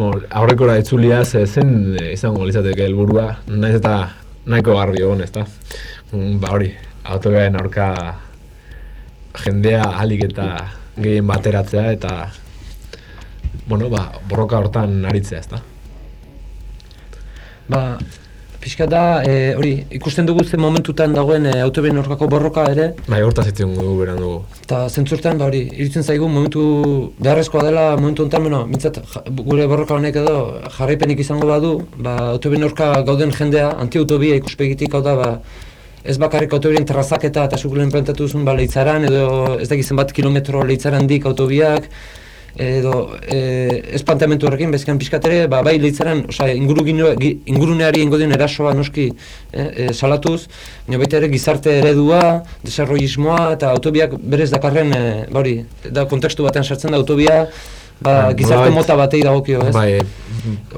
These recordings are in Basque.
Aurrekora itzulia ze zen eh, izango litzateke helburua, naiz eta nahiko garbi egon, ezta? Mm, Ba hori, autobaren aurka jendea alik eta gehien bateratzea eta bueno, ba, borroka hortan aritzea, ezta? Ba, pixka da, e, hori, ikusten dugu zen momentutan dagoen e, autobaren aurkako borroka ere, Bai, hortaz zitzen dugu beran dugu. eta zentzurtan, ba hori, iruditzen zaigu momentu beharrezkoa dela momentu honetan, bueno, mintzat, ja, gure borroka honek edo jarraipenik izango badu, ba, autobaren aurka gauden jendea, antiautobia ikuspegitik, hau da, ba, ez bakarrik autobien terrazaketa eta zuk lehen plantatu duzun ba, leitzaran, edo ez da bat kilometro leitzaran dik autobiak, edo e, ez planteamendu horrekin, bezkan pixkat ere, ba, bai leitzaran, osea, inguru gino- gi- inguruneari ingo den erasoa noski e, e, salatuz, baina baita ere gizarte eredua, desarrollismoa eta autobiak berez dakarren, e, ba hori, da kontekstu batean sartzen da autobia, ba, Ba, gizarte nolabait- mota batei dagokio, ez? Bai,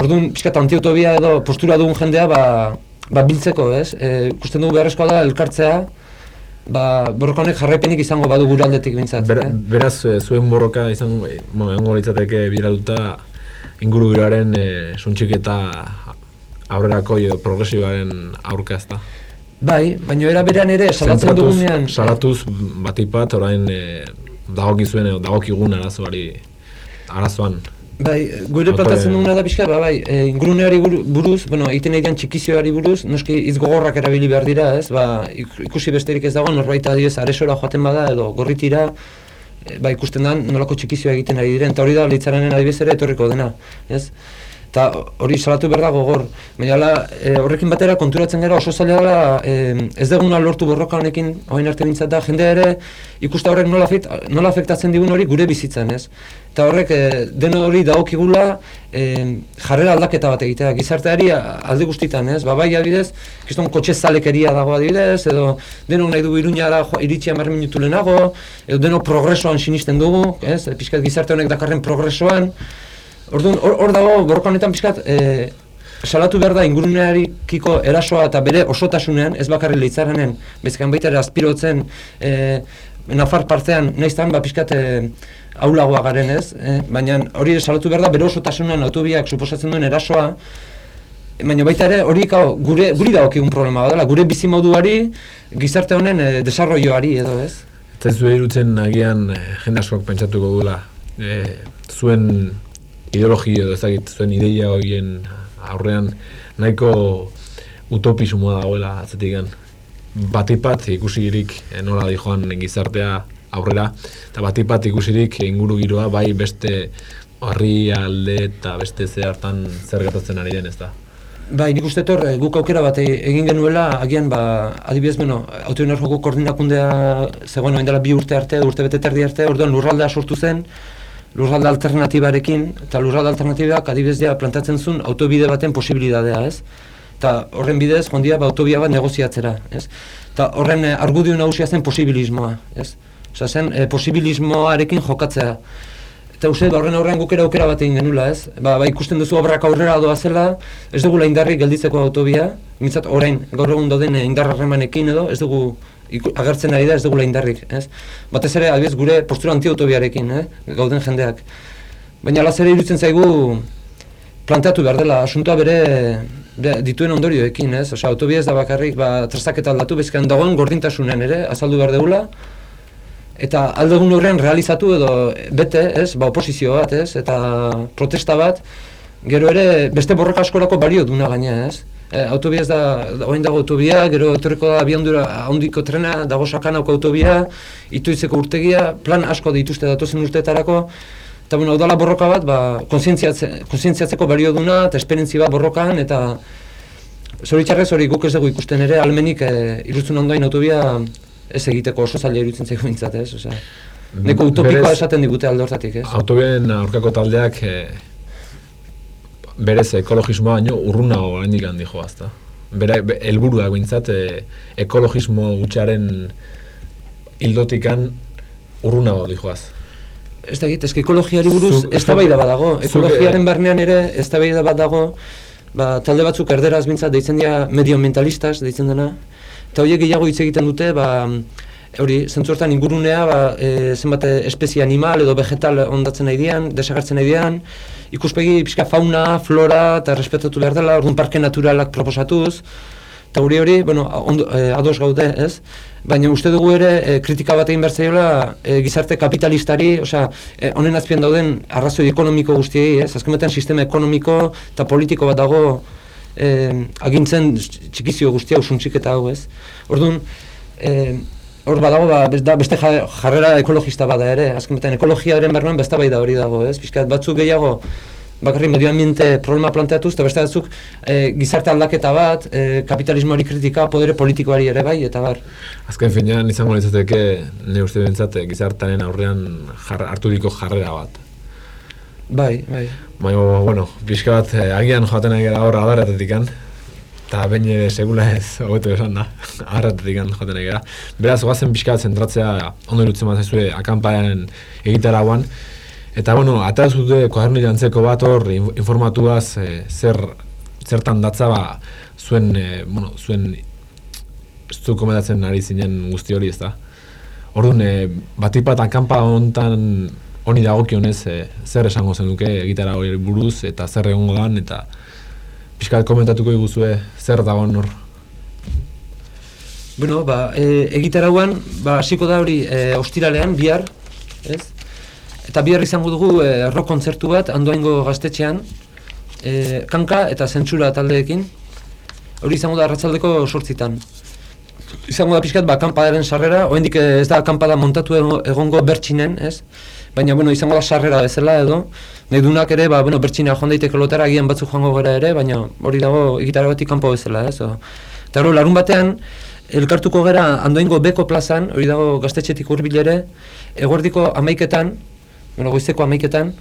Orduan, pixkat antiautobia edo postura dugun jendea, ba, ba biltzeko, ez? E, ikusten dugu beharrezkoa da elkartzea, ba, borroka honek jarraipenik izango badu gure aldetik bintzat. Ber, eh? beraz, eh, zuen borroka izango, eh, bueno, egongo litzateke biratuta ingurugiroaren e, suntxiketa aurrerako edo progresiboaren aurka ezta. Bai, baina era berean ere, salatzen dugunean... Salatuz batipat orain e, dagokizuen edo dagokigun arazoari arazoan. Bai, gure plantatzen duguna da pixka, ba, bai, e, inguruneari buru- buruz, bueno, egiten egiten txikizioari buruz, noski hitz gogorrak erabili behar dira, ez, ba, ik- ikusi besterik ez dago, norbait adibidez aresora joaten bada, edo gorritira, e, ba, ikusten da nolako txikizioa egiten ari diren, eta hori da litzaranen adibidez ere etorriko dena, ez? Eta hori salatu behar da gogor. Baina hala, e, horrekin batera konturatzen gara oso zaila dela e, ez deguna lortu borroka honekin, hoin arte bintzat da, jende ere ikusta horrek nola, afekt, nola afektatzen digun hori gure bizitzan, ez? Eta horrek e, deno hori dagokigula e, jarrera aldaketa bat egitea, gizarteari alde guztitan, ez? Ba, bai adibidez, kiston kotxe zalekeria dago adibidez, edo denok nahi dugu iruñara joa, iritsi hamar minutu lehenago, edo denok progresoan sinisten dugu, ez? Pixkat gizarte honek dakarren progresoan, Orduan, hor, hor dago, borroka honetan pixkat, e, salatu behar da ingurunearikiko erasoa eta bere osotasunean, ez bakarri leitzaranen, bezkan baita ere azpirotzen, e, Nafar partean, naiztan, ba, pixkat, e, aulagoa garen ez, e, baina hori salatu behar da, bere osotasunean autobiak suposatzen duen erasoa, baina baita ere hori kao, gure, guri dagokigun problema badala, gure bizimoduari, gizarte honen e, desarroioari edo ez. Eta ez zuen irutzen agian eh, jende askok pentsatuko duela e, zuen ideologia edo ezagit zuen ideia horien aurrean nahiko utopismoa dagoela atzetikan. Batipat ikusirik eh, nola di joan gizartea aurrera, eta batipat ikusirik inguru giroa bai beste herri alde eta beste ze hartan zer gertatzen ari den ez da. Bai, nik uste etor, eh, guk aukera bat egin genuela, agian, ba, adibidez, bueno, autoen joko koordinakundea zegoen oin dela bi urte arte, urte bete terdi arte, orduan lurraldea sortu zen, lurralde alternatibarekin, eta lurralde alternatibak adibidez ja plantatzen zuen autobide baten posibilitatea, ez? Eta horren bidez, joan dira, ba, autobia bat negoziatzera, ez? Eta horren eh, argudio nagusia zen posibilismoa, ez? Osa zen, eh, posibilismoarekin jokatzea. Eta uste, ba, horren aurrean guk ere aukera bat egin genula, ez? Ba, ba, ikusten duzu obrak aurrera doa zela, ez dugula indarrik gelditzeko autobia, mintzat orain, gaur egun dauden eh, indar harremanekin edo, ez dugu agertzen ari da ez dugula indarrik, ez? Batez ere, adibidez, gure postura antiautobiarekin, eh? gauden jendeak. Baina alaz ere iruditzen zaigu planteatu behar dela, asuntoa bere, dituen ondorioekin, ez? Osea, autobia ez da bakarrik, ba, trastaketa aldatu bezkan dagoen gordintasunean ere, azaldu behar degula, eta aldegun horrean realizatu edo bete, ez, ba, oposizio bat, ez, eta protesta bat, gero ere beste borroka askorako balio duna gaina, ez. E, autobia ez da, orain dago autobia, gero etorriko da abiandura handiko trena, dago sakanauko autobia, ituitzeko urtegia, plan asko dituzte datozen urteetarako, eta bueno, hau dala borroka bat, ba, kontzientziatze, kontzientziatzeko balio duna, eta esperientzi bat borrokan, eta zoritxarrez hori guk ez dugu ikusten ere, almenik e, irutzen ondoain autobia ez egiteko oso zaila irutzen zaigu bintzat, ez? Osea, neko utopikoa esaten digute alde hortatik, ez? Autobien aurkako taldeak e, berez ekologismoa baino urrunago oraindik handi joazta. Bere be- helburua behintzat e, ekologismo gutxaren hildotikan urrunago dijoaz. Ez da egit, eske ekologiari buruz ez da bat dago. zuk- Ekologiaren barnean ere ez da bat dago, ba, talde batzuk erderaz bintzat deitzen dira medioambientalistas, deitzen dena, eta horiek gehiago hitz egiten dute, ba, hori, zentzu hortan ingurunea, ba, e, zenbat espezie animal edo vegetal ondatzen nahi dian, desagertzen nahi dian, ikuspegi pixka fauna, flora eta respetatu behar dela, orduan parke naturalak proposatuz, eta guri hori, bueno, ondo, eh, ados gaude, ez? Baina uste dugu ere eh, kritika bat egin behar zaiola eh, gizarte kapitalistari, osea, eh, honen azpian dauden arrazoi ekonomiko guztiei, ez? Azken sistema ekonomiko eta politiko bat dago eh, agintzen txikizio guztia usuntzik eta hau, ez? Orduan, eh, hor badago, ba, beste jarrera ekologista bada ere, azken betan ekologiaren bernoan beste bai da hori dago, ez? Piskat batzuk gehiago, bakarri medioambiente problema planteatuz, eta beste batzuk e, gizarte aldaketa bat, e, kapitalismoari kritika, podere politikoari ere bai, eta bar. Azken finean izango litzateke, ne uste bentsate, gizartaren aurrean jar, hartu diko jarrera bat. Bai, bai. Bai, bueno, pixka bat, eh, agian joaten agera horra adarretetik eta bain segula ez, hobeto esan da, adarretetik joaten agera. Beraz, oazen pixka zentratzea, ondo irutzen bat zezue, akamparen egitaragoan, Eta, bueno, eta ez dute kohernu jantzeko bat hor informatuaz e, zer, zertan datza ba, zuen, e, bueno, zuen zu komendatzen ari zinen guzti hori ez da. Orduan, e, batipat akampa hontan honi dagokionez e, zer esango zen duke egitara hori buruz eta zer egongo dan eta pixkat komentatuko iguzue zer dagoen hor. Bueno, ba, e, egitarauan, ba, hasiko da hori e, ostiralean, bihar, ez? Eta bihar izango dugu e, rock kontzertu bat, andoaingo gaztetxean, e, kanka eta zentsura taldeekin. Hori izango da arratzaldeko sortzitan. Izango da pixkat, ba, kampadaren sarrera, oendik ez da kampada montatu egongo bertxinen, ez? Baina, bueno, izango da sarrera bezala edo. Nahi ere, ba, bueno, bertxina joan daiteke lotara, agian batzuk joango gara ere, baina hori dago egitara batik kanpo bezala, ez? Eta hori, larun batean, elkartuko gara andoingo beko plazan, hori dago gaztetxetik urbilere, eguerdiko amaiketan, bueno, goizeko amaiketan,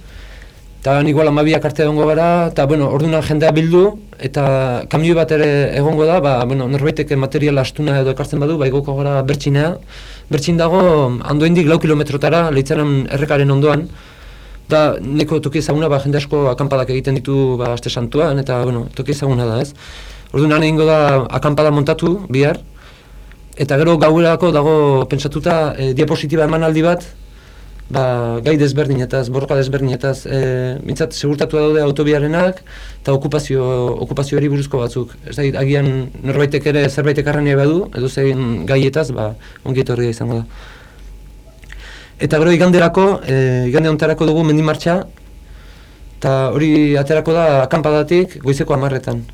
eta igual amabiak arte egongo gara, eta, bueno, orduan jendea bildu, eta kamio bat ere egongo da, ba, bueno, norbaitek material astuna edo ekartzen badu, ba, igoko gara bertxinea. Bertxin dago, handoendik lau kilometrotara, lehitzaren errekaren ondoan, da, neko toki ezaguna, ba, jende asko akampadak egiten ditu, ba, aste santuan, eta, bueno, toki ezaguna da, ez. Orduan egingo da, akampada montatu, bihar, eta gero gaurako dago pentsatuta e, diapositiba emanaldi bat, ba, gai desberdinetaz, borroka desberdinetaz, e, mintzat, segurtatu daude autobiarenak, eta okupazio, okupazio buruzko batzuk. Ez da, agian norbaitek ere zerbaitek arrania badu, edo zein gaietaz, ba, ongiet horri izango da. Eta gero iganderako, e, igande ontarako dugu mendimartxa, eta hori aterako da akampadatik goizeko amarretan.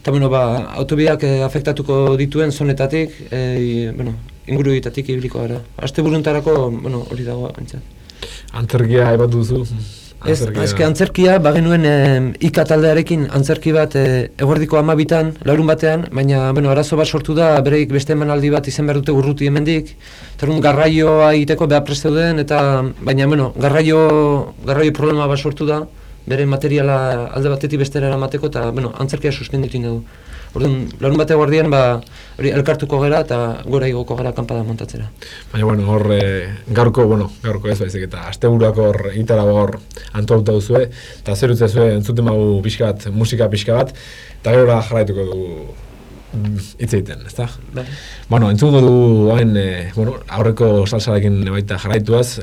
Eta, bueno, ba, autobiak e, afektatuko dituen zonetatik, e, bueno, inguru egitatik ibiliko gara. Aste buruntarako, bueno, hori dago antzat. Antzerkia ebat duzu? Ez, azke antzerkia, bagenuen e, ika taldearekin antzerki bat e, eguerdiko amabitan, laurun batean, baina, bueno, arazo bat sortu da, bereik beste emanaldi bat izen behar dute urruti hemendik, terun garraioa egiteko behar presteu den, eta, baina, bueno, garraio, garraio problema bat sortu da, bere materiala alde batetik bestera eramateko, eta, bueno, antzerkia suspenditu dugu. Orduan, larun bate guardian, ba, hori elkartuko gara eta gora igoko gara kanpada montatzera. Baina, bueno, hor, e, gaurko, bueno, gaurko ez baizik eta azte hor, itara hor, antolta duzue, eta zer utze zuen entzuten magu pixka bat, musika pixka bat, eta gero jarraituko du mm, hitz egiten, ezta? Bai. Bueno, entzun du hain, e, bueno, aurreko salsarekin baita jarraituaz,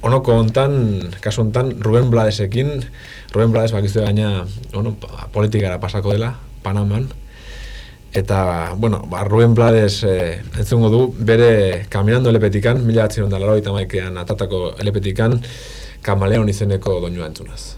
onoko hontan, kasu hontan, Ruben Bladesekin, Ruben Blades bakizu gaina, bueno, politikara pasako dela, Panaman, Eta, bueno, ba, Ruben Blades eh, entzungo du, bere kaminando elepetikan, mila atzen ondalaro eta maikean atatako elepetikan, kamaleon izeneko doinua entzunaz.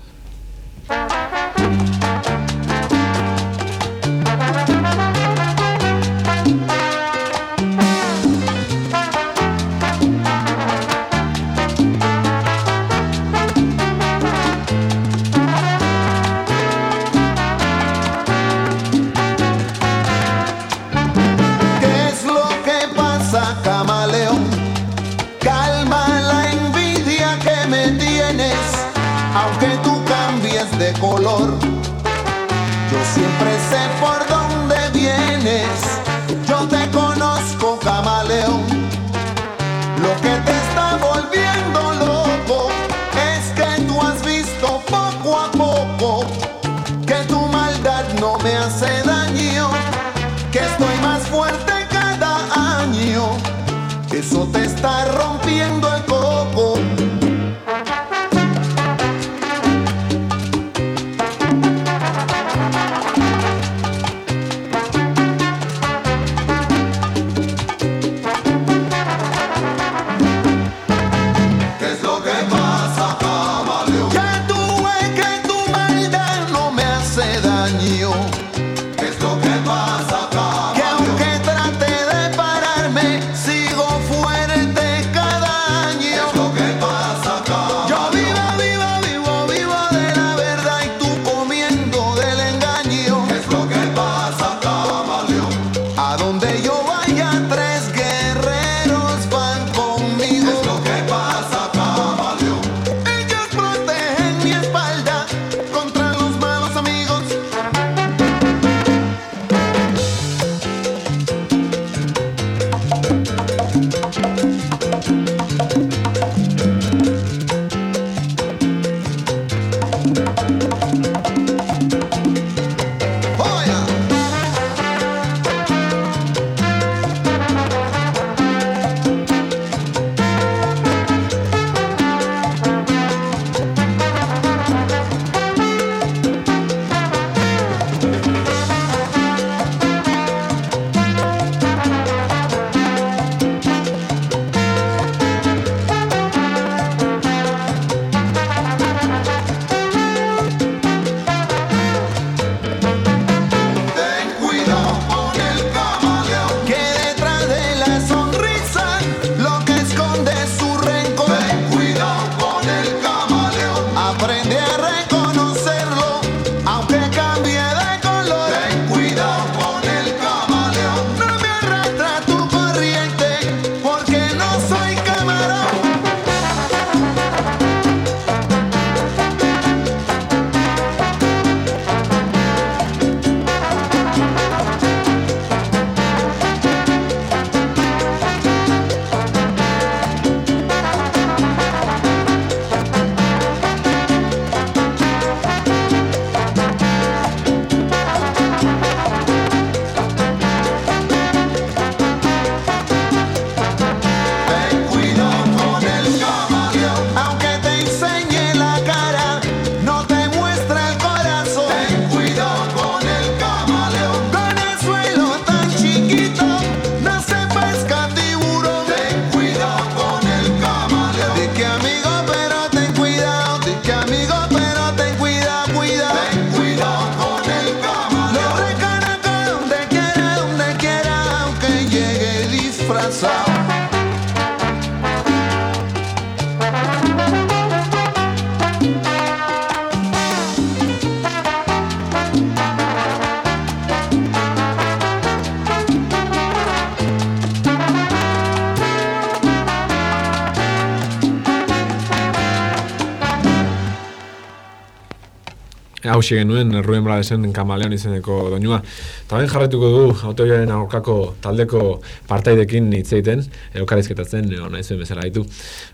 Hau genuen Rubén Bradesen kamaleon izeneko doinua. Eta bain jarretuko du autobiaren aurkako taldeko partaidekin hitz egiten, eukarizketatzen, edo nahi zuen bezala ditu.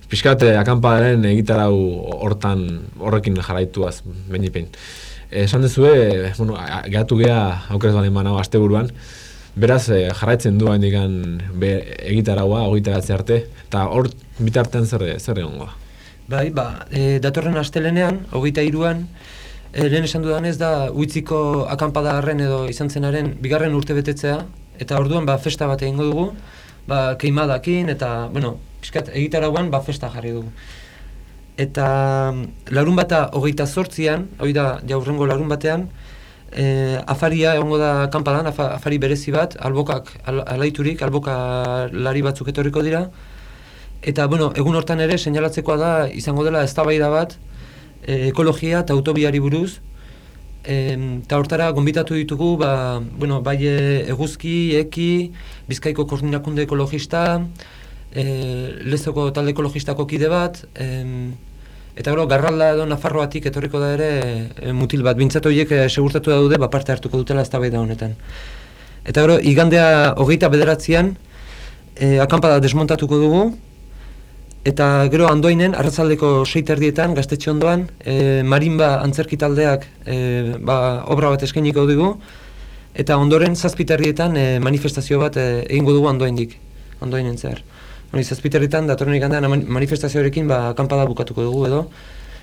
Piskat, eh, akampadaren egitarau hortan horrekin jarraituaz, benipein. Esan dezue, bueno, gehatu geha aukeraz balen manau aste buruan, beraz eh, jarraitzen du hain digan egitaraua, hogitaratze arte, eta hor bitartean zer, zer egon Bai, ba, e, datorren astelenean, hogeita iruan, e, lehen esan dudan ez da, uitziko akampada harren edo izan zenaren bigarren urte betetzea, eta orduan ba, festa bat egingo dugu, ba, keimadakin, eta, bueno, piskat, egitarauan, ba, festa jarri dugu. Eta larun bata hogeita sortzian, hori da, jaurrengo larun batean, e, afaria egongo da kanpadan, afari berezi bat, albokak, al, alaiturik, alboka lari batzuk etorriko dira, Eta, bueno, egun hortan ere, seinalatzekoa da, izango dela eztabaida bat, e, ekologia eta autobiari buruz, eta hortara, gonbitatu ditugu, ba, bueno, bai eguzki, eki, bizkaiko koordinakunde ekologista, e, lezoko talde ekologistako kide bat, e, eta gero, garralda edo nafarroatik etorriko da ere e, mutil bat, bintzatu horiek e, segurtatu da dude, ba, parte hartuko dutela eztabaida honetan. Eta gero, igandea hogeita bederatzean, e, akampada desmontatuko dugu, Eta gero andoinen, arratzaldeko seiterdietan, gaztetxe ondoan, e, marinba antzerki taldeak e, ba, obra bat eskainiko dugu, eta ondoren zazpiterrietan e, manifestazio bat e, egingo dugu andoindik, andoinen zer. Hori, zazpiterrietan, datorren ikandean manifestazioarekin ba, kanpada bukatuko dugu edo.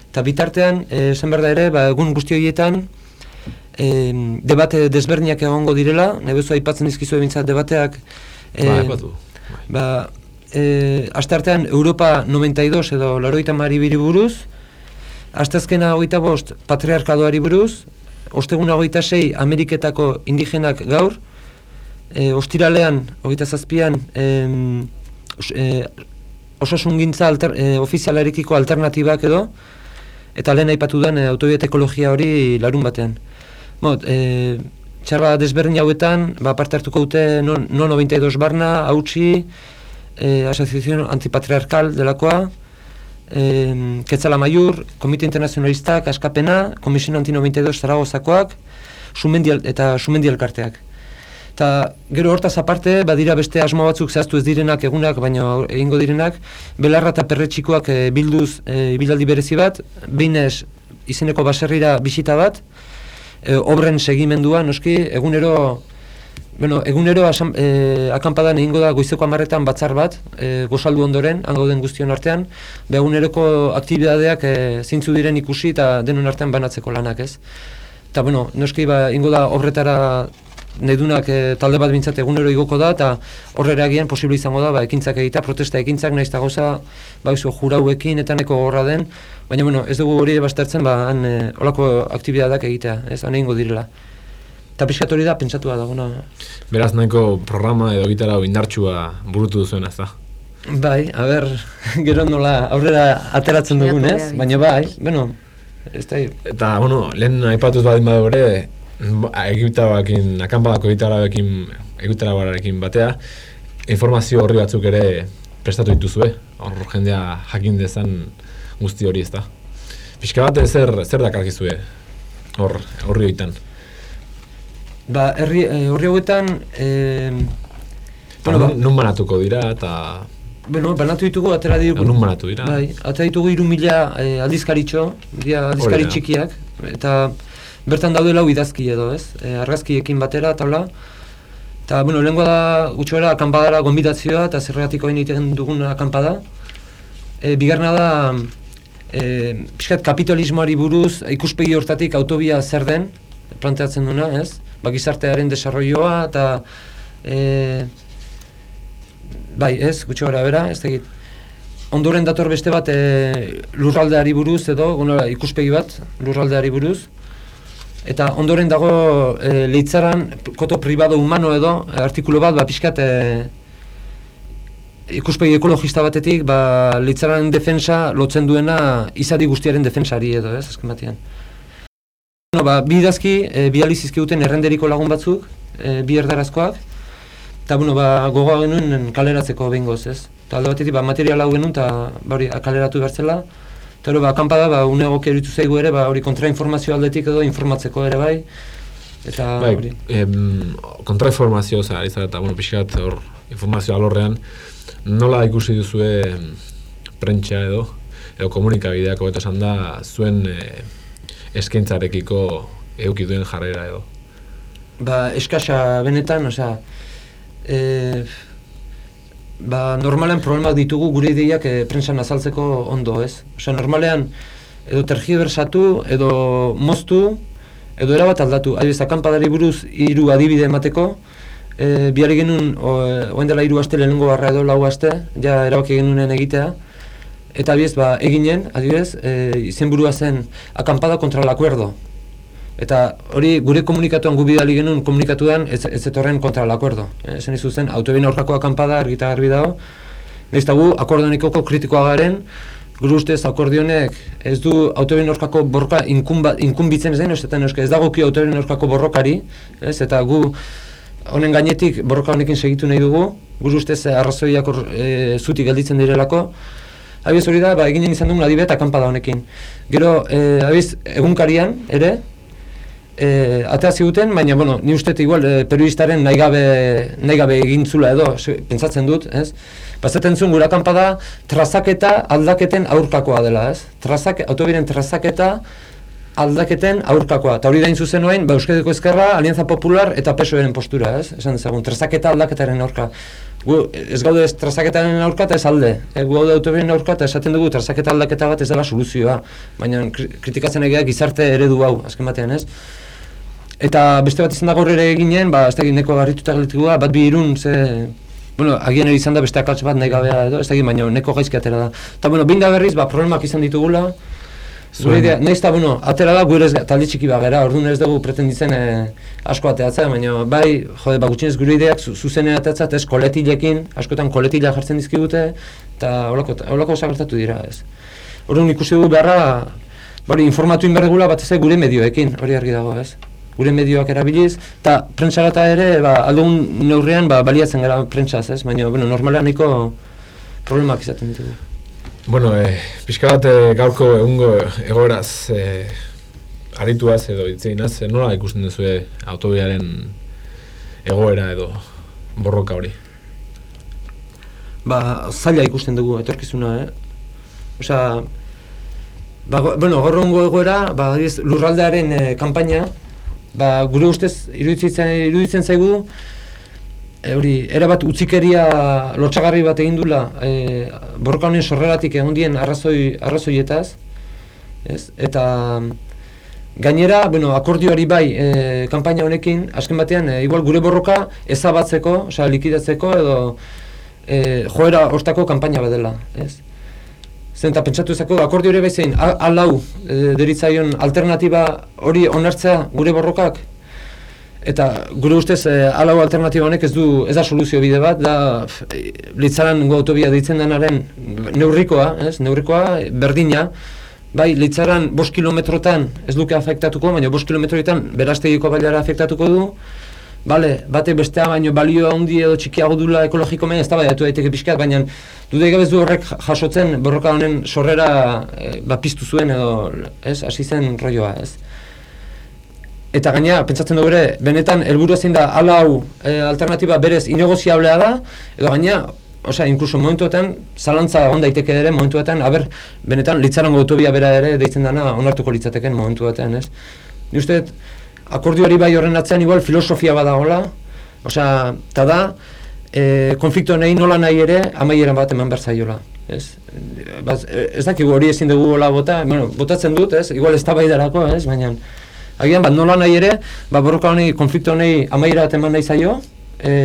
Eta bitartean, e, esan behar da ere, ba, egun guzti horietan, e, debate desberniak egongo direla, nebezu aipatzen dizkizu ebintzat debateak, e, ba, ba, e, astartean Europa 92 edo laroita mari biri buruz, astazkena hogeita bost patriarkadoari buruz, osteguna hogeita sei Ameriketako indigenak gaur, e, ostiralean hogeita zazpian e, e, osasun gintza alter, e, ofizialarikiko alternatibak edo, eta lehen aipatu den e, autobiet ekologia hori larun batean. Mot, e, txarra desberdin hauetan, ba, parte hartuko dute non, non 92 barna, hautsi, eh, Asociación Antipatriarcal delakoa, eh, Ketzala Maiur, Komite Internacionalistak, Askapena, Komisio Anti 92 Zaragozakoak, sumendial, eta Sumendi Elkarteak. Eta gero hortaz aparte, badira beste asmo batzuk zehaztu ez direnak egunak, baina egingo direnak, belarra eta perretxikoak e, bilduz e, bilaldi berezi bat, behinez izeneko baserrira bisita bat, e, obren segimendua, noski, egunero Bueno, egunero asan, e, akampadan egingo da goizeko amarretan batzar bat, e, gozaldu ondoren, hango den guztion artean, be eguneroko aktibidadeak e, zintzu diren ikusi eta denon artean banatzeko lanak ez. Eta, bueno, noski, ba, ingo da horretara nedunak e, talde bat bintzat egunero igoko da, eta horrera egian posible izango da, ba, ekintzak egita, protesta ekintzak, nahiz eta goza, ba, izo, jurauekin eta neko gorra den, baina, bueno, ez dugu hori bastartzen, ba, han, e, olako aktibidadeak egitea, ez, han egingo direla. Eta pixkat hori da, pentsatua dagona. Beraz nahiko programa edo gitarra indartsua burutu duzuen ez da? Bai, a ber, gero nola aurrera ateratzen dugun ez, baina bai, bueno, ez da Eta, bueno, lehen aipatuz badin badu ere, egitarabakin, akanpadako egitarabakin, egitarabakin batea, informazio horri batzuk ere prestatu dituzue, hor jendea jakin dezan guzti hori ez da. Piska bat zer, zer dakarkizue hor, horri oitan? Ba, herri eh, horri hauetan eh bueno, ba, nun banatuko dira eta Bueno, banatu ditugu atera ditugu. Nun banatu dira? Bai, atera ditugu 3000 eh, aldizkaritxo, dira aldizkari txikiak eta bertan daude lau idazki edo, ez? Eh, argazkiekin batera tabla. Ta bueno, lengo da gutxora akanpadara gonbidazioa eta zerratiko egiten dugun akanpada. Eh, bigarna da eh, pixkat kapitalismoari buruz ikuspegi hortatik autobia zer den planteatzen duna, ez? Ba, gizartearen desarroioa eta e, bai, ez, gutxo gara bera, ez tegit. Ondoren dator beste bat e, lurraldeari buruz edo, gunora, ikuspegi bat lurraldeari buruz. Eta ondoren dago e, leitzaran, koto privado humano edo, artikulu bat, ba, pixkat, e, ikuspegi ekologista batetik, ba, leitzaran defensa lotzen duena izadi guztiaren defensari edo, ez, azken batean. No, ba, bi idazki, e, bi alizizki errenderiko lagun batzuk, e, bi erdarazkoak, eta bueno, ba, gogoa genuen kaleratzeko behingoz, ez? Eta alde batetik, ba, material hau genuen, eta ba, kaleratu bertzela, Eta hori, ba, akampada, ba, une egokia eritu zaigu ere, ba, hori kontrainformazio aldetik edo informatzeko ere bai. Eta Bai, hori. em, kontrainformazio za, izan eta, bueno, pixkat hor informazio alorrean, nola ikusi duzue em, prentsa edo, edo komunikabideak hobeto esan da, zuen e, eskaintzarekiko euki duen jarrera edo. Ba, eskasa benetan, osea, e, ba, normalean problemak ditugu gure ideiak e, prentsan azaltzeko ondo, ez? Osea, normalean, edo tergibersatu, edo moztu, edo erabat aldatu. Adibidez, akampadari buruz hiru adibide emateko, e, bihari genuen, oen dela hiru aste lehenengo barra edo lau aste, ja erabaki genuen egitea, eta adibidez, ba, eginen, adibidez, e, izenburua zen akampada kontra el acuerdo. Eta hori gure komunikatuan gu bidali genuen komunikatuan ez, ez etorren kontra el acuerdo. Esan izu zen, autobien aurkako akampada argita garbi dago. Eta gu akordionikoko kritikoa garen, gure ustez akordionek ez du autobien aurkako borroka inkunba, inkunbitzen ez den, ez, ez dago ki autobien aurkako borrokari, ez, eta gu honen gainetik borroka honekin segitu nahi dugu, gure ustez arrazoiak e, zutik gelditzen direlako, Abiz hori da, ba, eginen izan dugun adibet akampada honekin. Gero, e, abiz, egunkarian, ere, e, atea ziguten, baina, bueno, ni uste igual, e, periodistaren nahi gabe, nahi gabe egintzula edo, pentsatzen dut, ez? Bazaten zuen gure akampada trazaketa aldaketen aurkakoa dela, ez? Trazak, autobiren trazaketa aldaketen aurkakoa. Eta hori da zuzen noain, ba, Euskadiko Ezkerra, Alianza Popular eta PSOEren postura, ez? Esan dezagun, trazaketa aldaketaren aurka. Gu, ez gaude ez trazaketaren aurka eta ez alde. E, gu gaude autobiren aurka eta esaten dugu trazaketa aldaketa bat ez dela soluzioa. Baina kri- kritikatzen egia gizarte eredu hau, azken batean, ez? Eta beste bat izan da gaur ere eginen, ba, ez da egin neko garrituta galetikua, bat bi irun, ze... Bueno, agian ere izan da beste akats bat nahi gabea edo, ez da baina neko gaizki atera da. Eta, bueno, binda berriz, ba, problemak izan ditugula, Zure idea, nahiz eta, bueno, atera da gure talde txiki bat gara, orduan ez dugu pretenditzen eh, asko ateatzea, baina bai, jode, ba, gutxienez gure ideak zu, zuzenean ateatzea, eta ez koletilekin, askotan koletila jartzen dizkigute, eta holako, holako zagertatu dira, ez. Orduan ikusi dugu beharra, bari, informatu inberdegula bat ez gure medioekin, hori argi dago, ez. Gure medioak erabiliz, eta prentsarata ere, ba, aldugun neurrean, ba, baliatzen gara prentsaz, ez, baina, bueno, normalean nahiko problemak izaten ditugu. Bueno, e, pixka bat e, gaurko egungo egoeraz e, arituaz edo itzeinaz, e, nola ikusten duzue autobiaren egoera edo borroka hori? ba, zaila ikusten dugu etorkizuna, eh? Osea, ba, go- bueno, gorrongo egoera, ba, lurraldearen eh, kanpaina, ba, gure ustez iruditzen, iruditzen zaigu, e, hori, erabat utzikeria lotxagarri bat egin dula, e, borroka honen sorreratik egon dien arrazoi, arrazoietaz, ez? Eta gainera, bueno, akordioari bai, e, kanpaina honekin, azken batean, e, igual gure borroka ezabatzeko, osea, likidatzeko edo e, joera hortako kanpaina bat dela, ez? Zen eta pentsatu ezako akordio hori bezain, alau e, deritzaion alternatiba hori onartzea gure borrokak, Eta gure ustez e, alau alternatiba honek ez du ez da soluzio bide bat, da e, litzaran autobia deitzen denaren neurrikoa, ez? Neurrikoa berdina, bai litzaran bost kilometrotan ez luke afektatuko, baina bost kilometroetan berastegiko bailara afektatuko du, Bale, bate bestea baino balio handi edo txikiago dula ekologiko ez da baiatu daiteke pixkat, baina dudai gabe ez du horrek jasotzen borroka honen sorrera e, ba, piztu zuen edo, ez, hasi zen rolloa, ez. Eta gaina, pentsatzen dugu ere, benetan helburu ezin da hala hau e, alternatiba berez inegoziablea da, edo gaina, osea, inkluso momentuetan, zalantza egon daiteke ere momentuetan, aber, benetan, litzarango autobia bera ere deitzen dana onartuko litzateken momentuetan, ez? Ni uste, akordioari bai horren atzean igual filosofia badagola, osea, eta da, e, konflikto nahi nola nahi ere, amaieran bat eman behar zaiola. Ez, Baz, ez dakigu hori ezin dugu hola bota, bueno, botatzen dut, ez, igual ez tabaidarako, ez, baina, agian, bat nola nahi ere, ba, borroka honi, konflikto honi amaiera bat eman nahi zaio, e,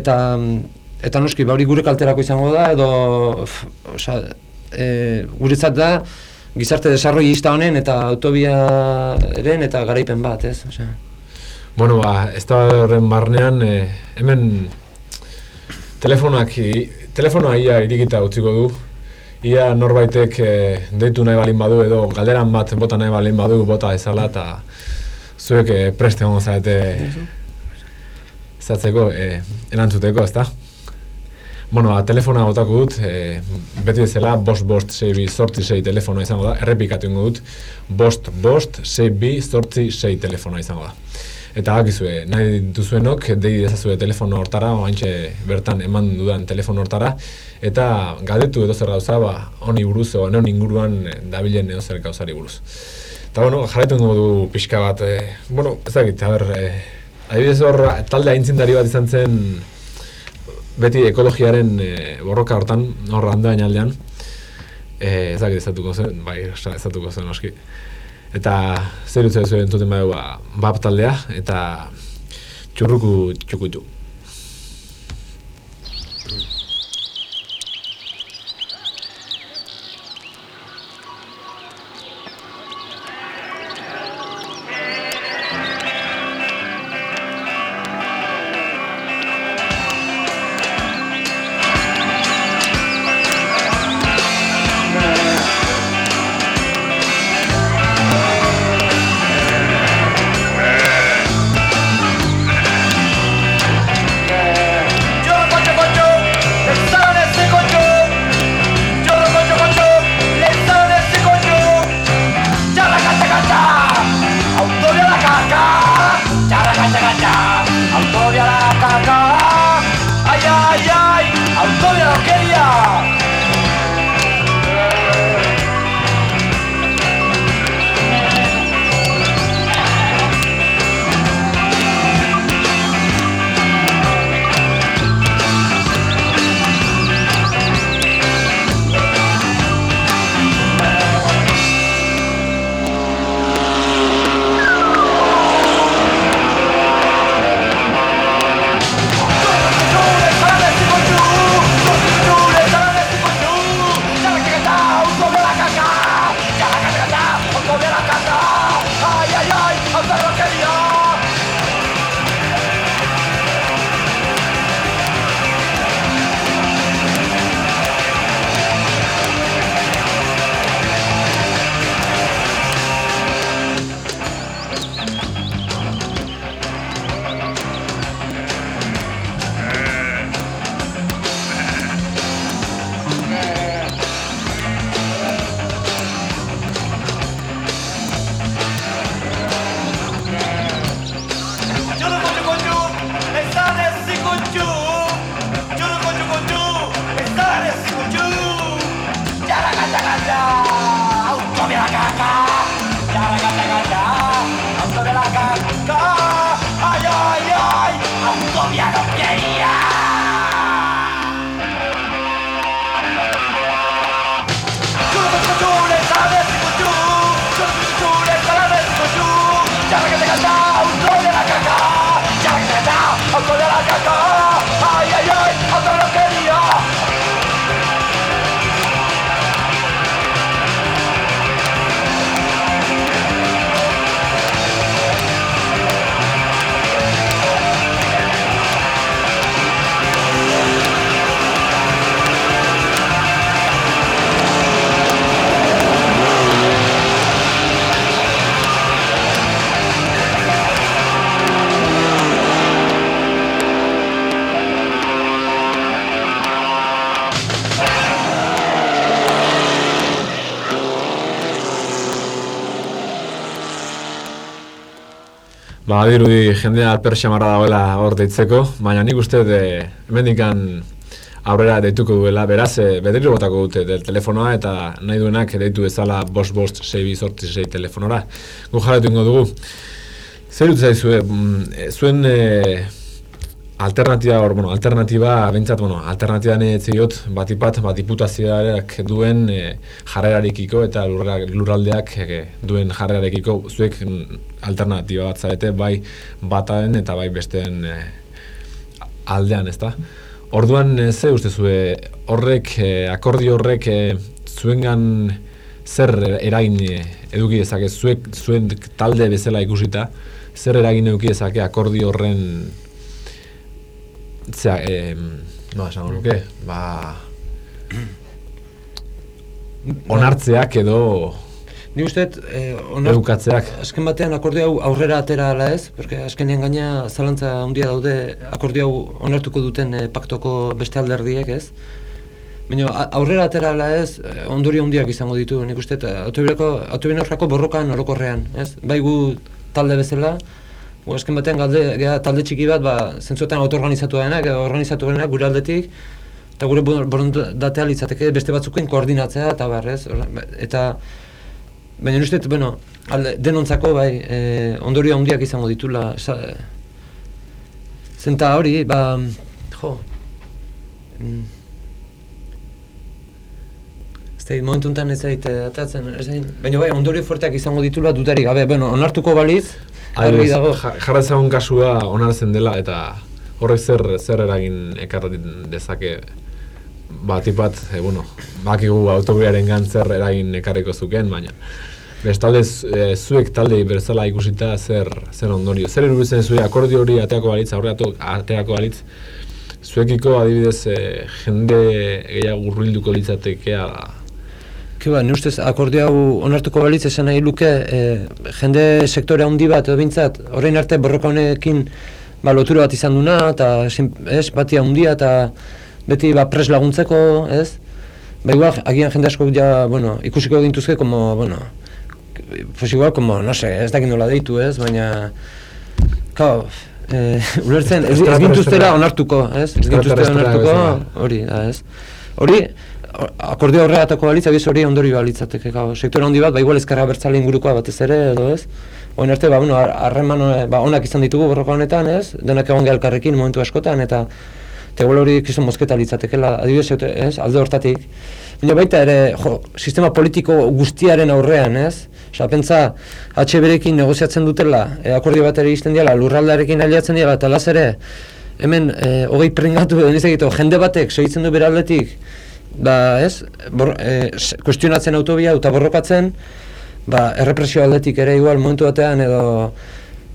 eta, eta noski, ba, hori gure kalterako izango da, edo, osea, e, guretzat da, gizarte desarrollista honen eta autobiaren eta garaipen bat, ez? Osea, Bueno, ba, ez da horren barnean, e, hemen telefonak, telefonoa ia irikita utziko du, ia norbaitek e, deitu nahi balin badu edo galderan bat bota nahi balin badu bota ezala eta zuek e, preste egongo zarete zatzeko, e, erantzuteko, ezta? Bueno, ba, telefona botako dut, e, beti bezala, bost, bost, sei sortzi, sei telefono izango da, errepikatu ingo dut, bost, bost, sei sortzi, sei telefono izango da. Eta bakizue, nahi duzuenok, dei dezazue telefono hortara, oaintxe bertan eman dudan telefono hortara, eta galdetu edo zer gauza, ba, honi buruz, o non inguruan dabilen edo zer gauzari buruz. Eta, bueno, jarraitu du pixka bat, e, bueno, ezagit, a ber, e, adibidez hor, talde aintzindari bat izan zen, beti ekologiaren e, borroka hortan, hor handa aldean, e, eh, ezakit ezatuko zen, bai, ezatuko zen oski. Eta zer utzea zuen entzuten bai, ba, bap taldea, eta txurruku txukutu. Ba, dirudi jendea alperxa marra dagoela hor deitzeko, baina nik uste de hemendikan aurrera deituko duela, beraz, e, bedriru botako dute del telefonoa eta nahi duenak deitu ezala bost bost sei bizortzi sei telefonora. Gu jarretu ingo dugu. Zer dut zaizu, mm, zuen e, alternatiba hor, bueno, alternatiba, bentsat, bueno, alternatiba nahi etziot, batipat, bat diputazioak duen e, jarrerarekiko eta lurraldeak e, duen jarrerarekiko zuek alternatiba bat zarete, bai bataren eta bai besteen e, aldean, ezta? Orduan, e, ze uste zue, horrek, e, akordi horrek e, zuengan zer eragin eduki dezake, zuek, zuen talde bezala ikusita, zer eragin eduki dezake akordi horren Zea, eh, no, esango nuke, ba... Onartzeak edo... Ni uste, eh, Edukatzeak. azken batean akordio hau aurrera atera ala ez, porque azkenean gaina zalantza handia daude akordio hau onartuko duten eh, paktoko beste alderdiek ez. Baina aurrera atera ala ez, eh, ondorio handiak izango ditu, nik uste, autobien aurrako borrokan orokorrean, ez? Bai gu talde bezala, azken batean galde, gea, talde txiki bat, ba, zentzuetan autoorganizatu denak, organizatu denak gure aldetik, eta gure bor- borondatea litzateke beste batzuken koordinatzea, eta bar, ez? Horra, ba, Eta, baina uste, bueno, alde, denontzako, bai, e, ondorio handiak izango ditula, sa, zenta hori, ba, jo, mm, da, momentu enten ez zait eh, atatzen, baina bai, ondorio fuerteak izango ditula dutarik gabe, bueno, onartuko baliz, argi Adibidez, dago. ja- jarra ezagun kasua onartzen dela eta horrek zer zer eragin ekar dezake batik bat, e, bueno, bakigu autobiaren zer eragin ekarriko zuken, baina bestalde e, zuek talde berzala ikusita zer zer ondorio. Zer iruditzen zuen akordio hori ateako balitz, aurreatu ateako balitz, zuekiko adibidez e, jende gehiago urbilduko litzatekea Ke ba, ni ustez akordio hau onartuko balitz esan nahi luke e, jende sektore handi bat edo bintzat, orain arte borroka honekin ba, lotura bat izan duna, eta ez, batia handia eta beti ba, pres laguntzeko, ez? Ba, igual, agian jende asko ja, bueno, ikusiko gintuzke, como, bueno, pues igual, como, no sé, ez dakit nola deitu, ez? Baina, kao, eh, ulertzen, ez, ez gintuztela onartuko, ez? Ez Extraterrestre onartuko, hori, da, ez? Hori, akordio horregatako balitz, agiz hori ondorio balitzateke, gau, sektore handi bat, ba igual ezkarra bertzale ingurukoa batez ere, edo ez? Oin arte, ba, bueno, har- harreman eh, ba, onak izan ditugu borroka honetan, ez? Denak egon elkarrekin momentu askotan, eta igual hori kriston mozketa litzatekela, adibidez, ez? Alde hortatik. Baina baita ere, jo, sistema politiko guztiaren aurrean, ez? Osa, pentsa, HB-rekin negoziatzen dutela, e, akordio bat ere izten diala, lurraldarekin aliatzen diala, eta laz ere, hemen, e, hogei pringatu, ez egito, jende batek, segitzen du beraldetik, ba, ez, bor, e, kuestionatzen autobia eta borrokatzen, ba, errepresio aldetik ere igual momentu batean edo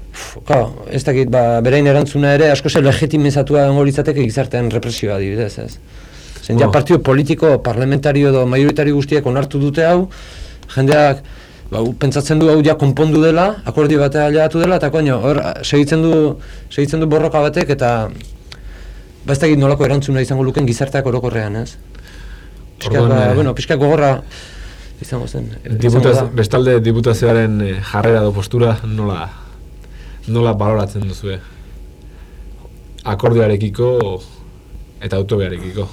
Uf, Claro, ez dakit, ba, berein erantzuna ere asko ze legitimizatua egongo litzateke gizartean represioa adibidez, ez? Zen ja partio politiko, parlamentario edo majoritari guztiek onartu dute hau, jendeak ba, pentsatzen du hau ja konpondu dela, akordio batea ailatu dela, eta koño, hor, segitzen du, segitzen du borroka batek, eta ba, ez dakit nolako erantzuna izango luken gizarteak orokorrean, ez? Pixka, Orduan, ba, eh, bueno, pixka gogorra izango zen. izango Diputaz, da. bestalde diputazioaren eh, jarrera edo postura nola nola baloratzen duzue? Akordioarekiko eta autobearekiko.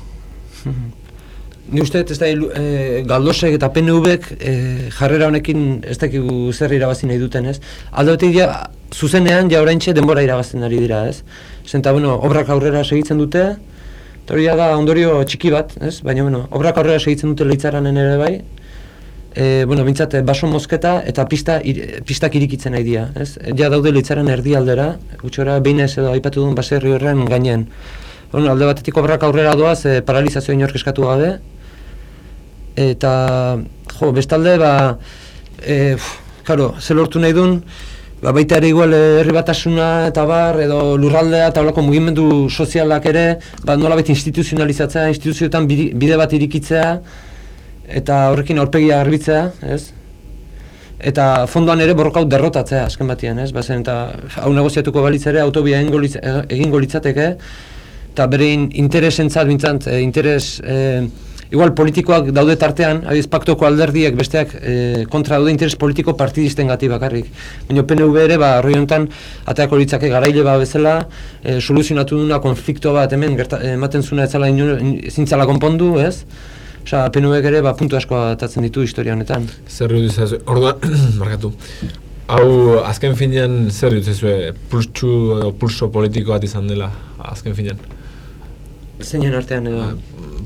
Ni uste ez da e, Galdosek eta PNV-ek e, jarrera honekin ez dakigu zer irabazi nahi duten, ez? Aldotik ja, zuzenean ja oraintxe denbora irabazten ari dira, ez? Zenta, bueno, obrak aurrera segitzen dute, hori da ondorio txiki bat, ez? Baina, bueno, obrak aurrera segitzen dute leitzaranen ere bai, e, bueno, bintzat, e, baso mozketa eta pista, ir, pistak irikitzen nahi dira, ez? Ja daude leitzaren erdialdera, gutxora behin ez edo aipatu duen baserri horren gainean. Bueno, alde batetik obrak aurrera doaz, e, paralizazio inork eskatu gabe, eta jo, bestalde ba e, uf, claro, ze lortu nahi duen ba, baita ere igual eh, herri batasuna eta bar edo lurraldea eta holako mugimendu sozialak ere ba nolabait instituzionalizatzea, instituzioetan bide, bat irikitzea eta horrekin aurpegia garbitzea, ez? Eta fondoan ere borroka hau derrotatzea azken batean, ez? Bazen eta hau negoziatuko balitz ere autobia egingo litz- egingo litzateke eta bere in- interesentzat bintzant, e, interes e, igual politikoak daude tartean, abiz paktoko alderdiek besteak e, kontra daude interes politiko partidisten gati bakarrik. Baina PNV ere, ba, arroi honetan, ateako litzake garaile ba bezala, e, soluzionatu duna konflikto bat hemen ematen zuna ez zala ino- zintzala konpondu, ez? Osa, PNV ere, ba, puntu asko atatzen ditu historia honetan. Zer zuen, orduan, markatu. Hau, azken finean, zer iruditzen zuen, pultsu edo pulso politiko bat izan dela, azken finean. Zeinen artean edo...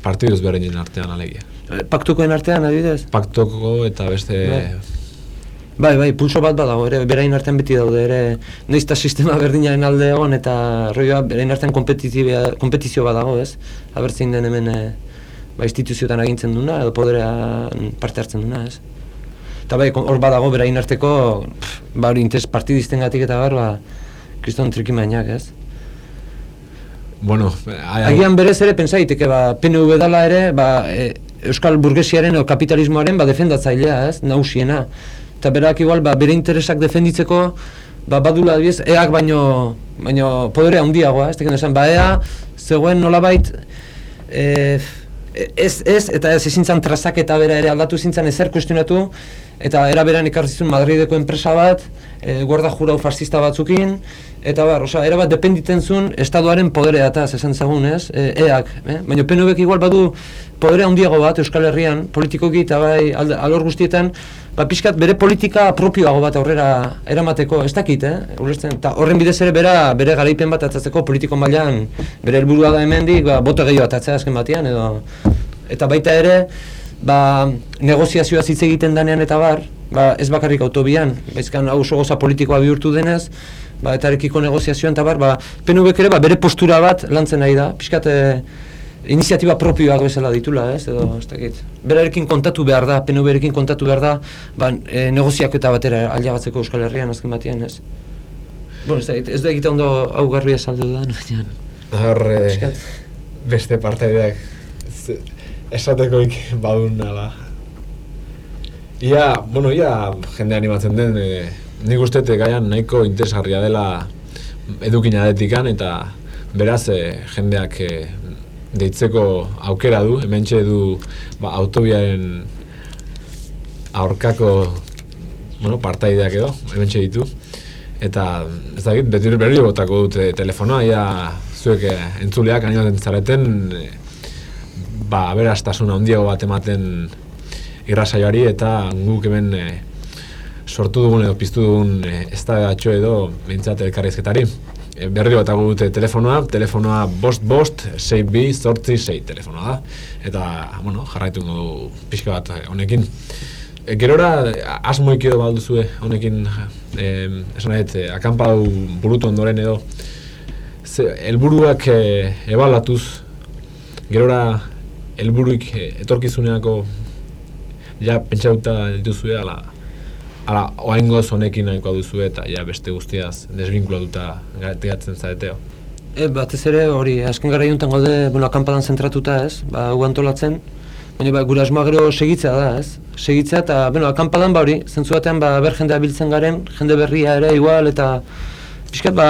Partidu ezberdinen artean alegia. Eh, Paktukoen artean, adibidez? Paktoko eta beste... Bai. Bai, bai, pulso bat badago, ere, berain artean beti daude, ere, noiz eta sistema berdinaren alde egon, eta roioa berain artean kompetizio, kompetizio bat dago, ez? Abertzein den hemen, e, ba, instituzioetan agintzen duna, edo poderean parte hartzen duna, ez? Eta bai, hor badago, berain arteko, pff, ba, hori interes partidisten gatik eta bar, ba, kriston trikimainak, ez? Bueno, Agian berez ere pentsa daiteke ba PNV dala ere, ba e, euskal burgesiaren o kapitalismoaren ba defendatzailea, ez? Nausiena. Eta berak igual ba bere interesak defenditzeko ba badula adibidez eak baino baino podere handiagoa, ez dakit esan, ba ea zegoen nolabait eh ez, ez, eta ez ezintzan trazak eta bera ere aldatu zintzan ezer kuestionatu, eta era beran ikarzizun Madrideko enpresa bat, e, guarda jurau fascista batzukin, eta bar, oza, era bat dependiten zuen estaduaren podere eta esan zagun, ez, e, eak, eh? baina PNVek igual badu podere handiago bat Euskal Herrian, politikoki eta bai alor guztietan, ba, pixkat bere politika propioago bat aurrera eramateko, ez dakit, eh? Ulertzen, eta horren bidez ere bera, bere garaipen bat atzatzeko politiko mailan bere helburua da hemendik, ba, boto gehiago atatzea azken batean, edo... Eta baita ere, ba, negoziazioa hitz egiten danean eta bar, ba, ez bakarrik autobian, baizkan hau goza politikoa bihurtu denez, ba, eta erekiko negoziazioan eta bar, ba, PNV ere ba, bere postura bat lantzen nahi da, pixkat, eh, iniziatiba propioak bezala ditula, ez, edo, ez dakit. Berarekin kontatu behar da, PNU berekin kontatu behar da, ba, e, negoziak eta batera alia batzeko Euskal Herrian azken batean, ez. Bueno, ez da, ez da egite ondo hau garbi esaldu da, baina. Hor, e, beste partaideak esateko ik badun nala. Ia, bueno, ia jende animatzen den, e, nik uste gaian nahiko interesgarria dela edukina detikan eta beraz e, jendeak e, deitzeko aukera du, hemen du ba, autobiaren aurkako bueno, partaideak edo, hemen ditu. Eta ez dakit, beti berri botako dute telefonoa, ia zuek eh, entzuleak animatzen zareten, e, ba, aberastasuna handiago bat ematen irrasaioari eta guk hemen e, sortu dugun edo piztu dugun e, ez da edo bintzat elkarrizketari. Eh, berri bat dute telefonoa, telefonoa bost bost, sei bi, zortzi, sei telefonoa da. Eta, bueno, jarraitu du pixka bat eh, honekin. E, gerora, asmoik edo balduzue honekin, e, esan nahet, akampau burutu ondoren edo, ze, elburuak e, ebalatuz, gerora, elburuik etorkizuneako ja pentsauta dituzue, ala, Hala, oaingo zonekin nahikoa duzu eta ja beste guztiaz desvinkulatuta gateatzen zaeteo. E, batez ere hori, azken gara juntan gaude, bueno, akampadan zentratuta ez, ba, gu antolatzen, baina ba, gure asmoa gero segitzea da ez, segitzea eta, bueno, akampadan ba hori, zentzu batean, ba, ber jendea biltzen garen, jende berria ere igual eta, pixkat, ba,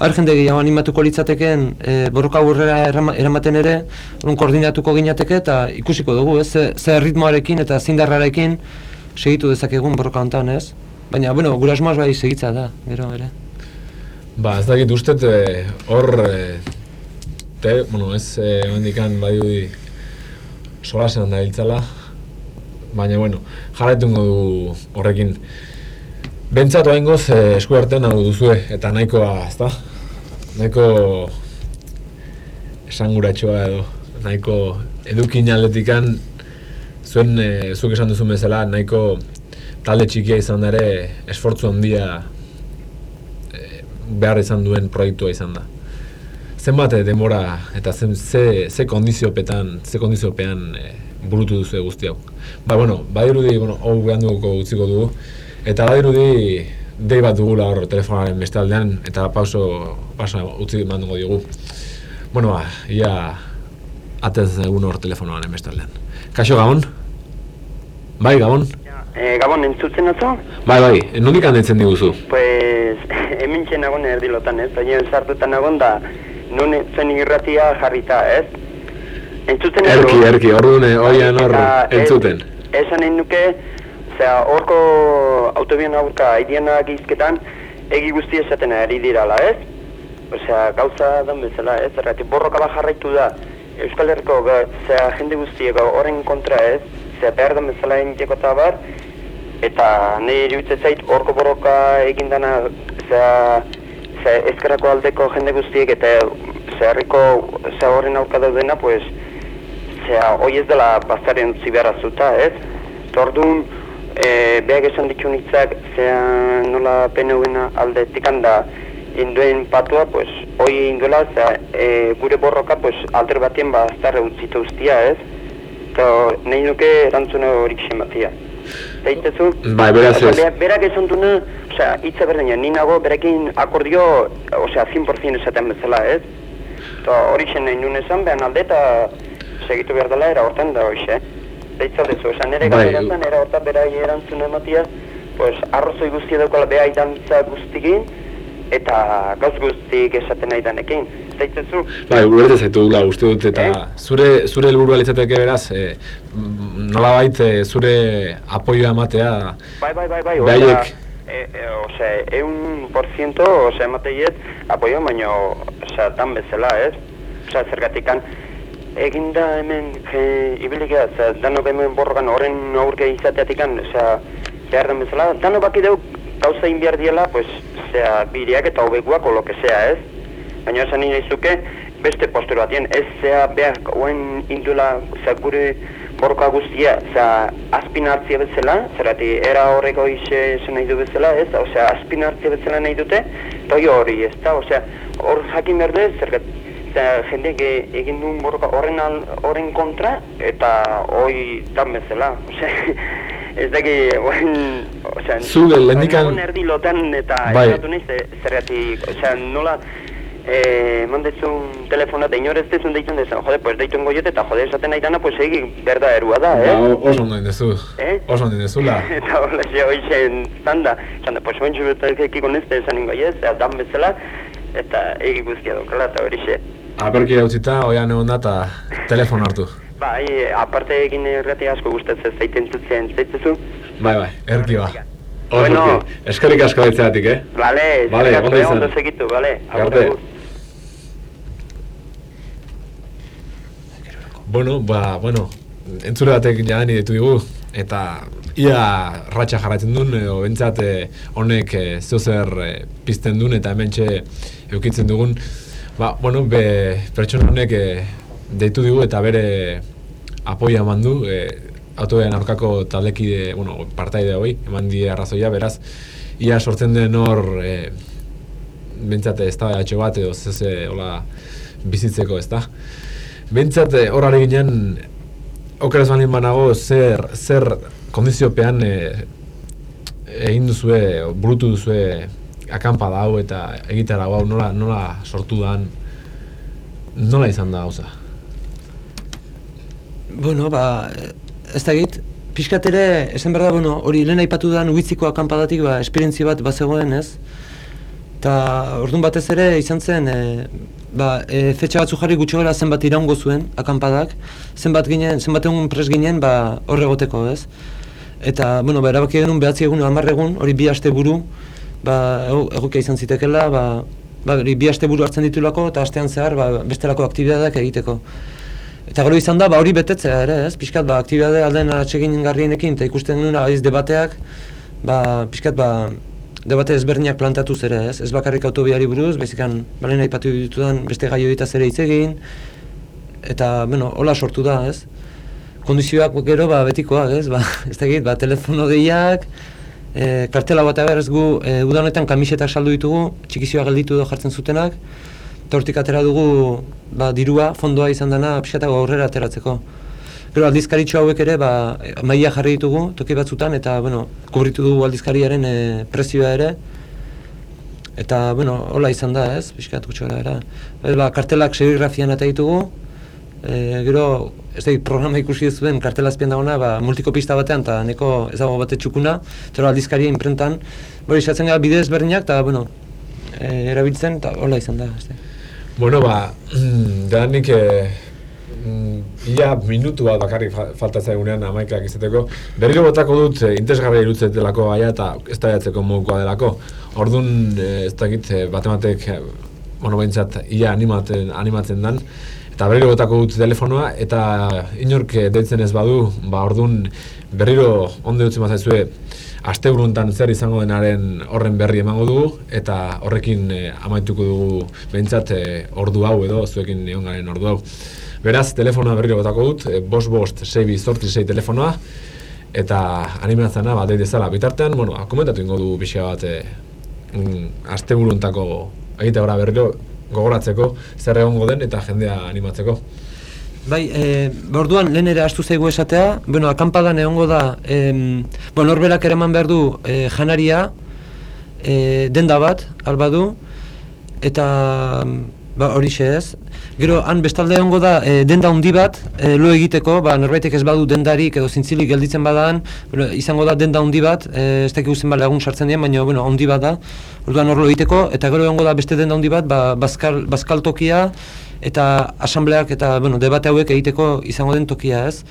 har jende gehiago animatuko litzateken, e, borroka aurrera eramaten ere, orun koordinatuko ginateke eta ikusiko dugu ez, ze, ze ritmoarekin eta zindarrarekin, segitu dezakegun borroka honetan, ez? Baina, bueno, gura esmoaz bai segitza da, gero, ere. Ba, ez dakit ustez eh, hor, e, te, bueno, ez, e, ondikan bai dudi solasean da hiltzala, baina, bueno, jarretungo du horrekin. Bentsatu hain goz, e, esku artean hau duzue, eta nahikoa, ez da? Nahiko esanguratxoa edo, nahiko edukin aldetikan zuen e, zuk esan duzu bezala nahiko talde txikia izan ere esfortzu handia e, behar izan duen proiektua izan da. Zenbat e, denbora eta zen, ze, ze kondiziopetan, ze kondiziopean e, burutu duzu guzti hau. Ba, bueno, badirudi, bueno, hau behan dugu utziko dugu, eta badirudi dei bat dugula hor telefonaren beste aldean, eta pauso, pauso utzi manduko dugu. Bueno, ba, ia atez egun hor telefonoaren beste aldean. Kaixo Gabon? Bai, Gabon? E, Gabon, entzutzen atzo? Bai, bai, nondik handitzen diguzu? Pues, hemen txen nagoen erdilotan, ez? Baina sartutan nagoen da, non zen irratia jarrita, ez? Entzutzen Erki, erki, hor dune, oian hor, entzuten. Esan egin nuke, zera, horko autobion aurka aidiena gizketan, egi guzti esaten ari dirala, ez? Osea, gauza den bezala, ez? Errati, borroka bat jarraitu da, Euskal Herriko, zera, jende guztiek horren kontra, ez? Zea, behar den bezala egiteko eta bar, eta nahi iruditzen zait, orko borroka egin dana, zera, zera, ezkerrako aldeko jende guztiek, eta zeharriko, zera horren aurka daudena, pues, zera, hoi ez dela bazaren utzi behar azuta, ez? Tordun, e, behar esan ditu nitzak, zera, nola peneuena alde tikanda, induen patua, pues, hoi induela, zera, e, gure borroka, pues, alter batien ba, zarre utzita ustia, ez? Eta nahi nuke erantzune horik sen batia. Zaitezu? Bai, beraz ez. berak esan duna, osea, itza berdina, ni nago berekin akordio, osea, 100% esaten bezala, ez? Eta hori sen nahi nuen esan, behan alde eta segitu behar dela, era hortan da hoxe. Deitza dezu, esan nire Bai. galdera zen, era hortan berai erantzun ematia, pues, arrozoi guztia daukala behai dantza guztikin, eta gauz guztik esaten nahi danekin. Deitzezu, Bai, ulertzen zaitu gula, uste dut, eta Eh? zure, zure helburua litzateke beraz, e, nolabait e, zure apoioa ematea, bai, bai, bai, bai, osea, e, e, osea, eun por ciento, osea, emateiet, apoio, baino, osea, dan bezala, ez? Osea, zergatikan, eginda hemen, e, ibilik ez, dano hemen borrokan horren aurke izateatikan, osea, behar den bezala, dano baki deu gauza egin behar diela, pues, osea, biriak eta hobekuak, o lo que sea, ez? Baina esan nire izuke, beste postura batien, ez zea behar oen indula, zea gure borroka guztia, zea azpin hartzia bezala, zerati era horreko ise esan nahi du bezala, ez? Osea, azpin hartzia bezala nahi dute, eta hori ez da? Osea, hor jakin berde, zergat, zea jendeak e- egin duen borroka horren, al, horren kontra, eta hori dan bezala, osea, ez daki, oen, osea, Zu lehendikan- oen erdi lotan eta Bai. esatu nahi, ze- zergatik, osea, nola, eh, mandezun telefona eta inor ez dezun deitzen dezan, jode, pues deitun goiet eta jode esaten nahi dana, pues egi berda erua da, ba, eh? o- oso ondo indezu, Eh? oso ondo indezula. eta hola xe hoixen zanda, zanda, pues oen txubetak ekiko nezte esan ingo ez, eta dan bezala, eta egi guztia daukala, eta hori xe. Aperki utzita, oian egon da, eta telefono hartu. Bai, aparte egin errati asko gustatzen zaiten zutzen, zaitzezu? Bai, bai, erki ba. Bueno. Eskerrik asko daitzeatik, eh? Vale, Vale, eskerrik asko, ondo eh, segitu, vale. agur, Arte. agur. Bueno, ba, bueno, entzure batek jadani ditu digu, eta ia ratxa jarratzen duen, edo bentsat eh, honek e, zer eh, pizten duen, eta hemen eukitzen dugun, ba, bueno, be, pertsona honek eh, deitu digu eta bere apoia eman du, e, autoen aurkako taldekide, bueno, partaide hoi, eman die arrazoia, beraz, ia sortzen den hor, e, bentsat ez da bat edo zeze, hola, bizitzeko, ez da? Bentsat eh, hor ari ginen, okeraz balin banago, zer, zer kondiziopean e, egin duzue, burutu duzue akampada hau eta egitara hau nola, nola sortu dan, nola izan da gauza? Bueno, ba, ez da egit, pixkat ere, esan behar da, bueno, hori lehen aipatu da uitziko akampadatik, ba, esperientzi bat bazegoen, ez? Eta orduan batez ere izan zen, e, ba, e, fetxa batzu jarri gutxo gara zenbat iraungo zuen akampadak, zenbat ginen, zenbat egun pres ginen, ba, hor egoteko, ez? Eta, bueno, ba, erabaki genuen behatzi egun, hamar egun, hori bi aste buru, ba, ego- egokia izan zitekela, ba, ba, hori bi aste buru hartzen ditulako, eta astean zehar, ba, bestelako aktibitateak egiteko. Eta gero izan da, ba, hori betetzea ere, ez? Piskat, ba, aktibitate alden atsegin garrienekin, eta ikusten nuen aiz debateak, ba, piskat, ba, debate ezberdinak plantatuz ere, ez? Ez bakarrik autobiari buruz, bezikan, balen aipatu ditudan beste gaioetaz ere hitz egin, eta, bueno, hola sortu da, ez? Kondizioak gero, ba, betikoak, ez? Ba, ez da ba, telefono deiak, e, kartela bat aberrez gu, e, uda honetan kamisetak saldu ditugu, txikizioa gelditu edo jartzen zutenak, eta hortik atera dugu ba, dirua, fondoa izan dena pixkatago aurrera ateratzeko. Gero aldizkaritxo hauek ere ba, maila jarri ditugu toki batzutan eta bueno, kubritu dugu aldizkariaren e, prezioa ere. Eta, bueno, hola izan da, ez, pixkat gutxo gara. E, ba, kartelak serigrafian eta ditugu, e, gero, ez da, programa ikusi zuen kartela azpian dagoena, ba, multikopista batean, eta neko ez dago bate txukuna, eta aldizkaria imprentan, bori izatzen gara bide ezberdinak, eta, bueno, e, erabiltzen, eta hola izan da, ez da. Bueno, ba, da nik e, ia minutu bat bakarrik fa falta zaigunean amaikak izateko. Berriro botako dut e, interesgarria irutzetelako gaia eta ez da modukoa delako. Orduan, e, ez dakit, e, batematek, bueno, behintzat, ia animatzen, animatzen dan. Eta berriro botako dut telefonoa, eta inork deitzen ez badu, ba, orduan berriro ondo dutzen bazaizue, asteburuntan zer izango denaren horren berri emango dugu eta horrekin e, amaituko dugu behintzat e, ordu hau edo zuekin egon garen ordu hau. Beraz, telefonoa berriro botako dut, e, bost bost, sei bi, zortzi sei telefonoa, eta animatzena bat dezala. Bitartean, bueno, komentatu ingo du pixka bat e, mm, asteburuntako egite gora berriro gogoratzeko zer egongo den eta jendea animatzeko. Bai, e, orduan lehen ere astu zaigu esatea, bueno, akampadan egongo da, em, bueno, norberak eraman behar du e, janaria, e, denda bat, alba du, eta Ba, hori ez. Gero, han bestalde egongo da, e, denda handi bat, e, lo egiteko, ba, norbaitek ez badu dendarik edo zintzilik gelditzen badaan, bueno, izango da denda handi bat, e, ez dakik uzen bale lagun sartzen dien, baina, bueno, handi bat da, orduan hor lo egiteko, eta gero egongo da beste denda handi bat, ba, bazkal, bazkal tokia, eta asambleak eta, bueno, debate hauek egiteko izango den tokia, ez.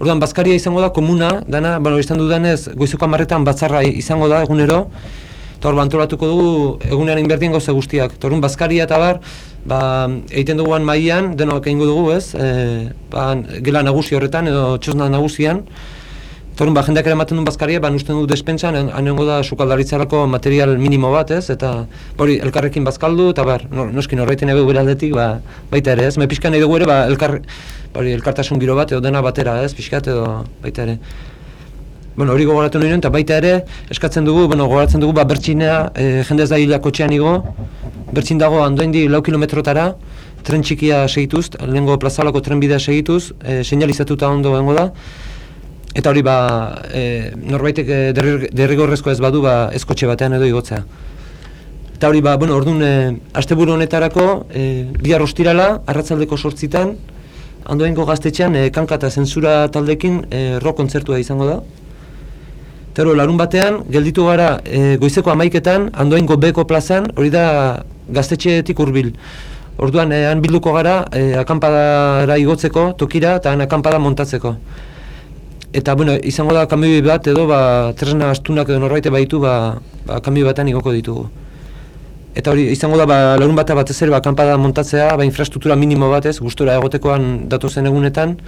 Orduan, bazkaria izango da komuna, dana, bueno, izan dudanez, goizuko amarretan batzarra izango da egunero, eta hor bantolatuko dugu egunean inbertien gauza guztiak. Torun bazkaria eta bar, ba, egiten duguan mailan denok egingo dugu, ez? E, ba, gela nagusi horretan edo txosna nagusian. Torun ba, jendeak ere ematen duen bazkaria, ba, usten du despentsan, haneongo da sukaldaritzarako material minimo bat, ez? Eta hori elkarrekin bazkaldu, eta bar, no, noskin horreiten ebe aldetik, ba, baita ere, ez? Me pixkan nahi dugu ere, ba, elkar, hori elkartasun giro bat edo dena batera, ez? Pixkat edo baita ere bueno, hori gogoratu nire, eta baita ere, eskatzen dugu, bueno, gogoratzen dugu, ba, bertxinea, e, jende ez da hilako txean igo, bertxin dago handoen di lau kilometrotara, tren txikia segituz, lehenko plazalako trenbidea segituz, e, seinalizatuta ondo bengo da, eta hori ba, e, norbaitek derrigorrezko ez badu, ba, ezkotxe batean edo igotzea. Eta hori ba, bueno, orduan, e, asteburu honetarako, e, bihar ostirala, arratzaldeko sortzitan, handoengo gaztetxean, e, kanka eta zensura taldekin e, rock kontzertua izango da, Tero, larun batean, gelditu gara e, goizeko amaiketan, andoaingo beko plazan, hori da gaztetxeetik hurbil. Orduan, e, han bilduko gara, e, akampadara igotzeko, tokira, eta han akampada montatzeko. Eta, bueno, izango da kambi bat edo, ba, tresna astunak edo norbaite baitu, ba, ba kambi batean igoko ditugu. Eta hori, izango da, ba, larun batean batez ere, ba, akampada montatzea, ba, infrastruktura minimo batez, gustora egotekoan datozen egunetan,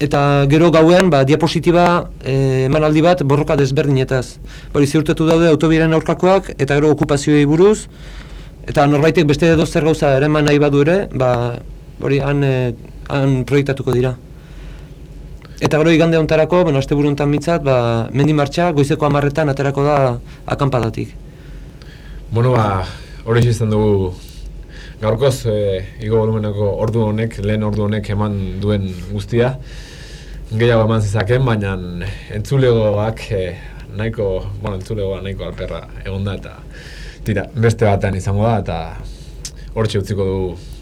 eta gero gauean ba, diapositiba e, emanaldi bat borroka desberdinetaz. Hori ziurtetu daude autobiren aurkakoak eta gero okupazioei buruz eta norbaitek beste edo zer gauza ere eman nahi badu ere, ba, hori han, e, han proiektatuko dira. Eta gero igande ontarako, bueno, azte buruntan mitzat, ba, mendi martxa, goizeko amarretan aterako da akampadatik. Bueno, ba, hori izan dugu gaurkoz, e, igo volumenako ordu honek, lehen ordu honek eman duen guztia gehiago eman zizaken, baina entzulegoak eh, nahiko, bueno, entzulegoa nahiko alperra egon da, eta tira, beste batean izango da, eta hortxe utziko du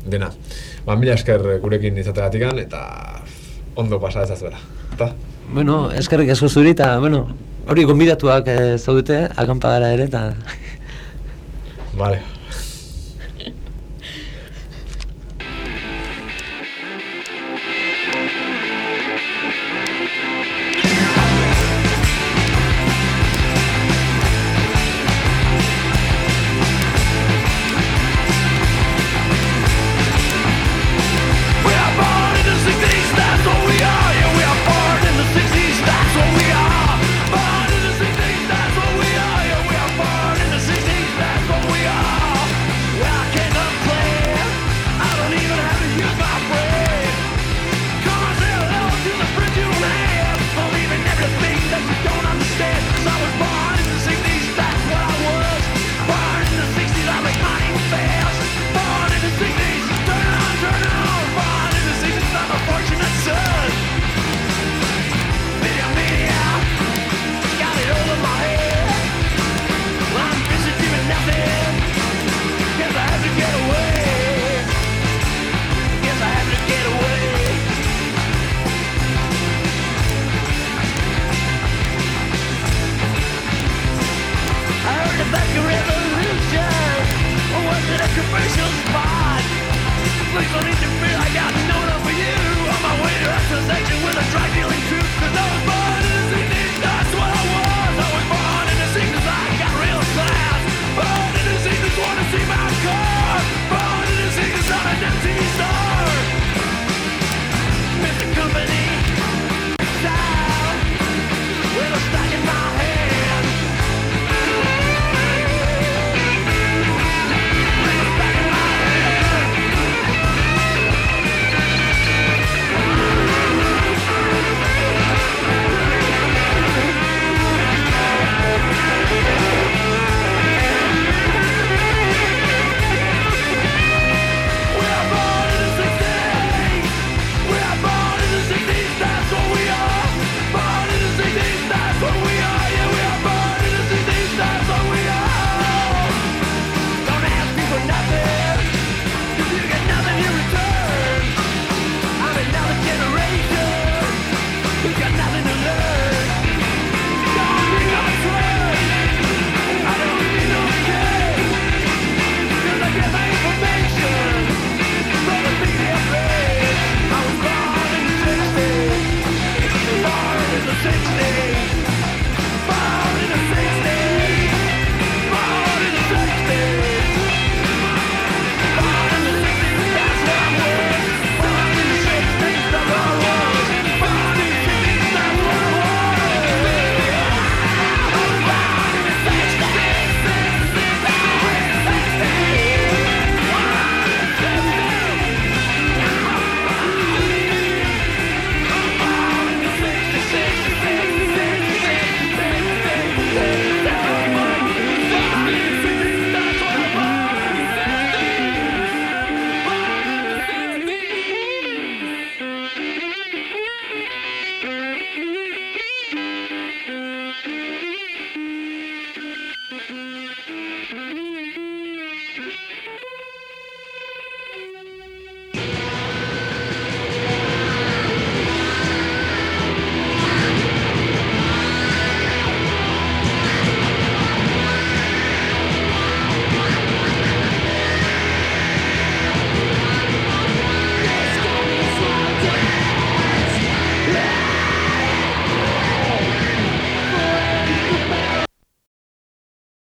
dena. Ba, mila esker gurekin izategatik eta ondo pasa ezazuela. Eta? Bueno, eskerrik asko zuri, eta, bueno, hori gombidatuak eh, zaudete, akampadara ere, eta... Vale.